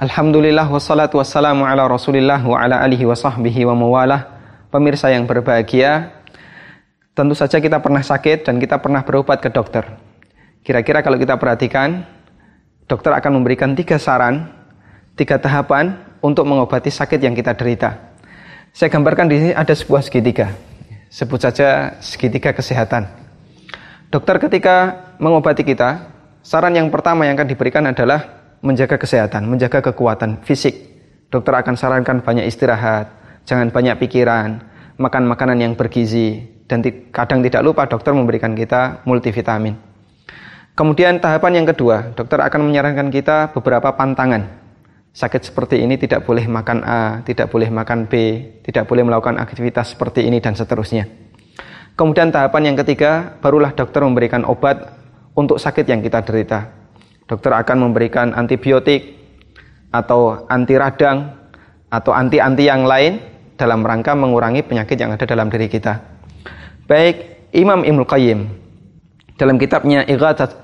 Alhamdulillah wassalatu wassalamu ala rasulillah wa ala alihi wa sahbihi wa mawalah. Pemirsa yang berbahagia Tentu saja kita pernah sakit dan kita pernah berobat ke dokter. Kira-kira kalau kita perhatikan Dokter akan memberikan tiga saran Tiga tahapan untuk mengobati sakit yang kita derita. Saya gambarkan di sini ada sebuah segitiga. Sebut saja segitiga kesehatan. Dokter ketika mengobati kita Saran yang pertama yang akan diberikan adalah menjaga kesehatan, menjaga kekuatan fisik. Dokter akan sarankan banyak istirahat, jangan banyak pikiran, makan makanan yang bergizi, dan kadang tidak lupa dokter memberikan kita multivitamin. Kemudian tahapan yang kedua, dokter akan menyarankan kita beberapa pantangan. Sakit seperti ini tidak boleh makan A, tidak boleh makan B, tidak boleh melakukan aktivitas seperti ini dan seterusnya. Kemudian tahapan yang ketiga, barulah dokter memberikan obat untuk sakit yang kita derita. Dokter akan memberikan antibiotik atau anti radang atau anti-anti yang lain dalam rangka mengurangi penyakit yang ada dalam diri kita. Baik Imam Ibnu Qayyim dalam kitabnya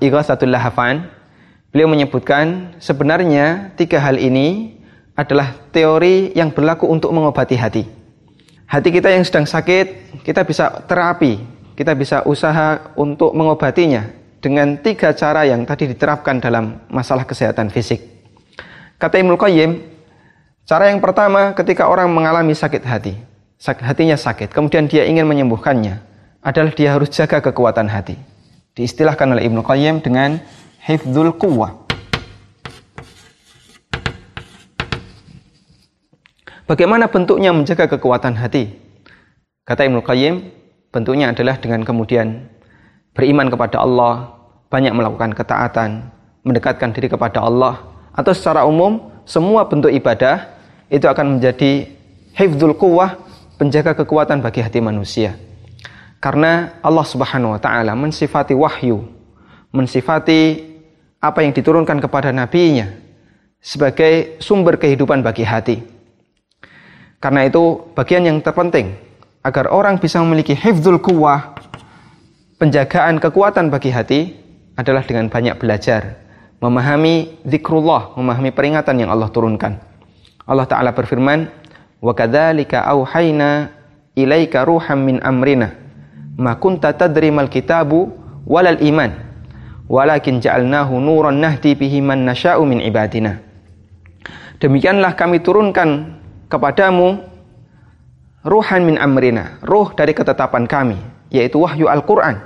Ighathatul Lahafan beliau menyebutkan sebenarnya tiga hal ini adalah teori yang berlaku untuk mengobati hati. Hati kita yang sedang sakit, kita bisa terapi, kita bisa usaha untuk mengobatinya dengan tiga cara yang tadi diterapkan dalam masalah kesehatan fisik. Kata Ibnu Qayyim, cara yang pertama ketika orang mengalami sakit hati, sakit hatinya sakit, kemudian dia ingin menyembuhkannya, adalah dia harus jaga kekuatan hati. Diistilahkan oleh Ibnu Qayyim dengan hifdzul quwwah. Bagaimana bentuknya menjaga kekuatan hati? Kata Ibnu Qayyim, bentuknya adalah dengan kemudian beriman kepada Allah, banyak melakukan ketaatan, mendekatkan diri kepada Allah, atau secara umum semua bentuk ibadah itu akan menjadi hifdzul quwwah, penjaga kekuatan bagi hati manusia. Karena Allah Subhanahu wa taala mensifati wahyu, mensifati apa yang diturunkan kepada nabinya sebagai sumber kehidupan bagi hati. Karena itu bagian yang terpenting agar orang bisa memiliki hifdzul quwwah, penjagaan kekuatan bagi hati adalah dengan banyak belajar, memahami zikrullah, memahami peringatan yang Allah turunkan. Allah Ta'ala berfirman, Wa kadzalika auhayna ilaika ruham min amrina ma kunta tadri mal kitabu walal iman walakin ja'alnahu nuran nahdi bihi man nasha'u min ibadina Demikianlah kami turunkan kepadamu ruhan min amrina, ruh dari ketetapan kami, yaitu wahyu Al-Quran.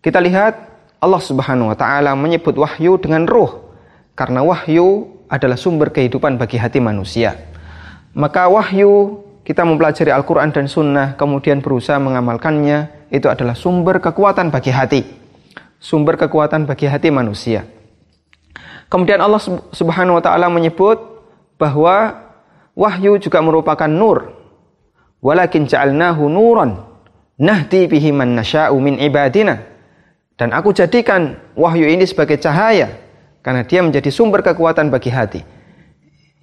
Kita lihat Allah Subhanahu wa taala menyebut wahyu dengan ruh karena wahyu adalah sumber kehidupan bagi hati manusia. Maka wahyu kita mempelajari Al-Quran dan Sunnah, kemudian berusaha mengamalkannya, itu adalah sumber kekuatan bagi hati. Sumber kekuatan bagi hati manusia. Kemudian Allah Subhanahu wa taala menyebut bahwa wahyu juga merupakan nur. Walakin ja'alnahu nuran nahdi bihi man nasya'u min ibadina. Dan aku jadikan wahyu ini sebagai cahaya karena dia menjadi sumber kekuatan bagi hati.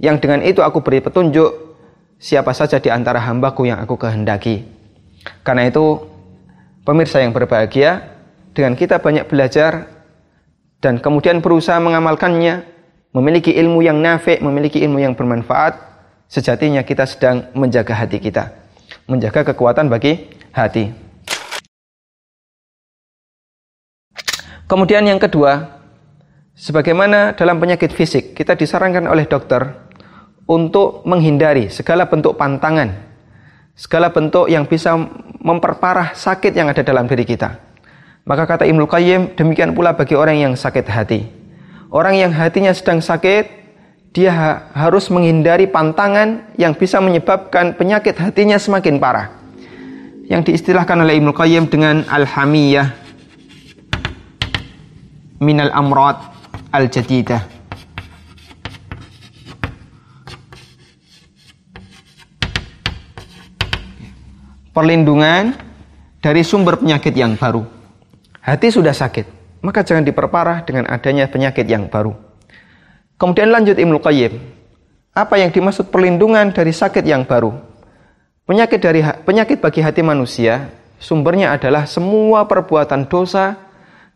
Yang dengan itu aku beri petunjuk siapa saja di antara hambaku yang aku kehendaki. Karena itu pemirsa yang berbahagia dengan kita banyak belajar dan kemudian berusaha mengamalkannya, memiliki ilmu yang nafik, memiliki ilmu yang bermanfaat, sejatinya kita sedang menjaga hati kita, menjaga kekuatan bagi hati. Kemudian yang kedua, sebagaimana dalam penyakit fisik, kita disarankan oleh dokter untuk menghindari segala bentuk pantangan, segala bentuk yang bisa memperparah sakit yang ada dalam diri kita. Maka kata Ibnu Qayyim, demikian pula bagi orang yang sakit hati. Orang yang hatinya sedang sakit, dia ha harus menghindari pantangan yang bisa menyebabkan penyakit hatinya semakin parah. Yang diistilahkan oleh Ibnu Qayyim dengan al-hamiyah minal amrad al-jadidah. Perlindungan dari sumber penyakit yang baru. Hati sudah sakit, maka jangan diperparah dengan adanya penyakit yang baru. Kemudian lanjut Ibnu Qayyim. Apa yang dimaksud perlindungan dari sakit yang baru? Penyakit dari penyakit bagi hati manusia sumbernya adalah semua perbuatan dosa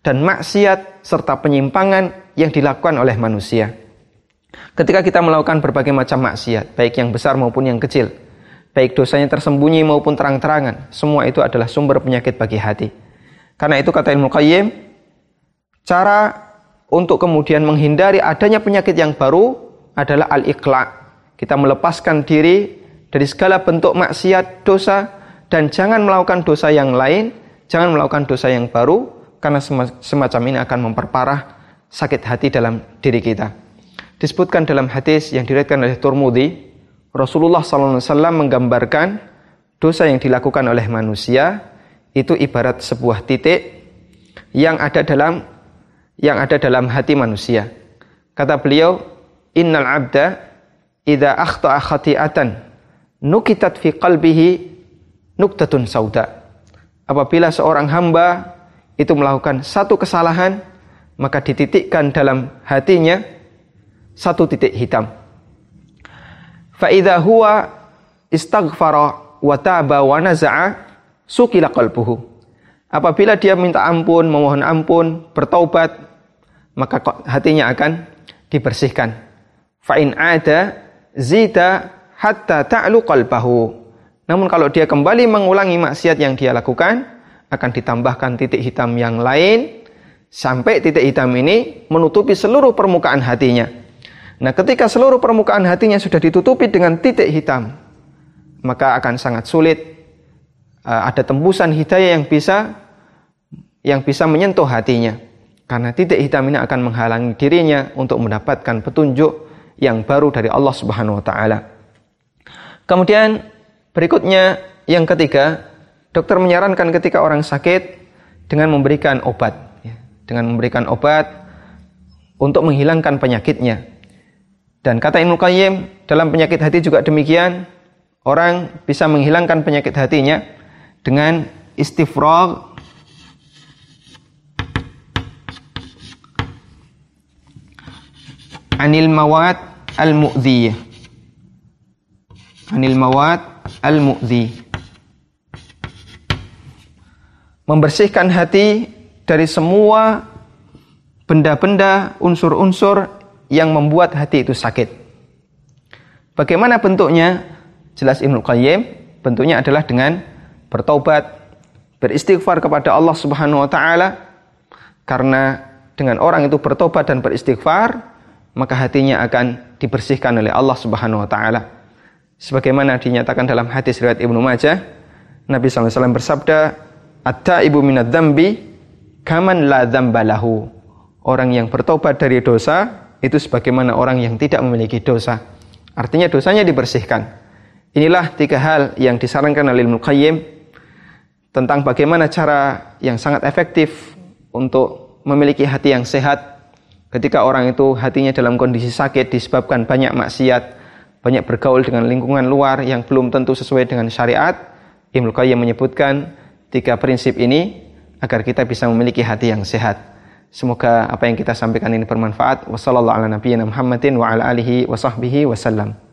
dan maksiat serta penyimpangan yang dilakukan oleh manusia. Ketika kita melakukan berbagai macam maksiat, baik yang besar maupun yang kecil, baik dosanya tersembunyi maupun terang-terangan, semua itu adalah sumber penyakit bagi hati. Karena itu kata Ibnu Qayyim, cara untuk kemudian menghindari adanya penyakit yang baru adalah al-iqla. Kita melepaskan diri dari segala bentuk maksiat, dosa dan jangan melakukan dosa yang lain, jangan melakukan dosa yang baru karena semacam ini akan memperparah sakit hati dalam diri kita. Disebutkan dalam hadis yang diriwayatkan oleh Turmudi, Rasulullah SAW menggambarkan dosa yang dilakukan oleh manusia itu ibarat sebuah titik yang ada dalam yang ada dalam hati manusia. Kata beliau, "Innal 'abda idza akhta'a khati'atan nukitat fi qalbihi nuktatun sauda." Apabila seorang hamba itu melakukan satu kesalahan, maka dititikkan dalam hatinya satu titik hitam. Fa'idha huwa istaghfara wa taba wa naza'a sukila qalbuhu. Apabila dia minta ampun, memohon ampun, bertaubat, maka hatinya akan dibersihkan. Fa'in ada zita hatta ta'lu qalbahu. Namun kalau dia kembali mengulangi maksiat yang dia lakukan, akan ditambahkan titik hitam yang lain sampai titik hitam ini menutupi seluruh permukaan hatinya. Nah, ketika seluruh permukaan hatinya sudah ditutupi dengan titik hitam, maka akan sangat sulit uh, ada tembusan hidayah yang bisa yang bisa menyentuh hatinya. Karena titik hitam ini akan menghalangi dirinya untuk mendapatkan petunjuk yang baru dari Allah Subhanahu wa taala. Kemudian berikutnya yang ketiga, dokter menyarankan ketika orang sakit dengan memberikan obat, ya, dengan memberikan obat untuk menghilangkan penyakitnya. Dan kata Ibnu Qayyim, dalam penyakit hati juga demikian, orang bisa menghilangkan penyakit hatinya dengan istifrag anil mawat al-mu'dhiyah. Anil mawat al-mu'dhi. Membersihkan hati dari semua benda-benda, unsur-unsur yang membuat hati itu sakit. Bagaimana bentuknya? Jelas Ibnu Qayyim, bentuknya adalah dengan bertobat, beristighfar kepada Allah Subhanahu wa taala karena dengan orang itu bertobat dan beristighfar, maka hatinya akan dibersihkan oleh Allah Subhanahu wa taala. Sebagaimana dinyatakan dalam hadis riwayat Ibnu Majah, Nabi SAW bersabda, "At-taibu minadz dzambi kaman la dzambalahu." Orang yang bertobat dari dosa itu sebagaimana orang yang tidak memiliki dosa. Artinya dosanya dibersihkan. Inilah tiga hal yang disarankan oleh Ibnu Qayyim tentang bagaimana cara yang sangat efektif untuk memiliki hati yang sehat ketika orang itu hatinya dalam kondisi sakit disebabkan banyak maksiat, banyak bergaul dengan lingkungan luar yang belum tentu sesuai dengan syariat. Ibnu Qayyim menyebutkan tiga prinsip ini agar kita bisa memiliki hati yang sehat. Semoga apa yang kita sampaikan ini bermanfaat. Wassalamualaikum warahmatullahi wabarakatuh.